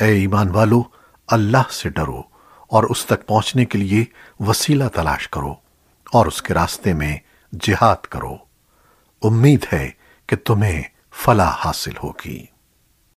اے ایمان والو، اللہ سے ڈرو اور اس تک پہنچنے کے لیے وسیلہ تلاش کرو اور اس کے راستے میں جہاد کرو۔ امید ہے کہ تمہیں فلاح حاصل ہوگی۔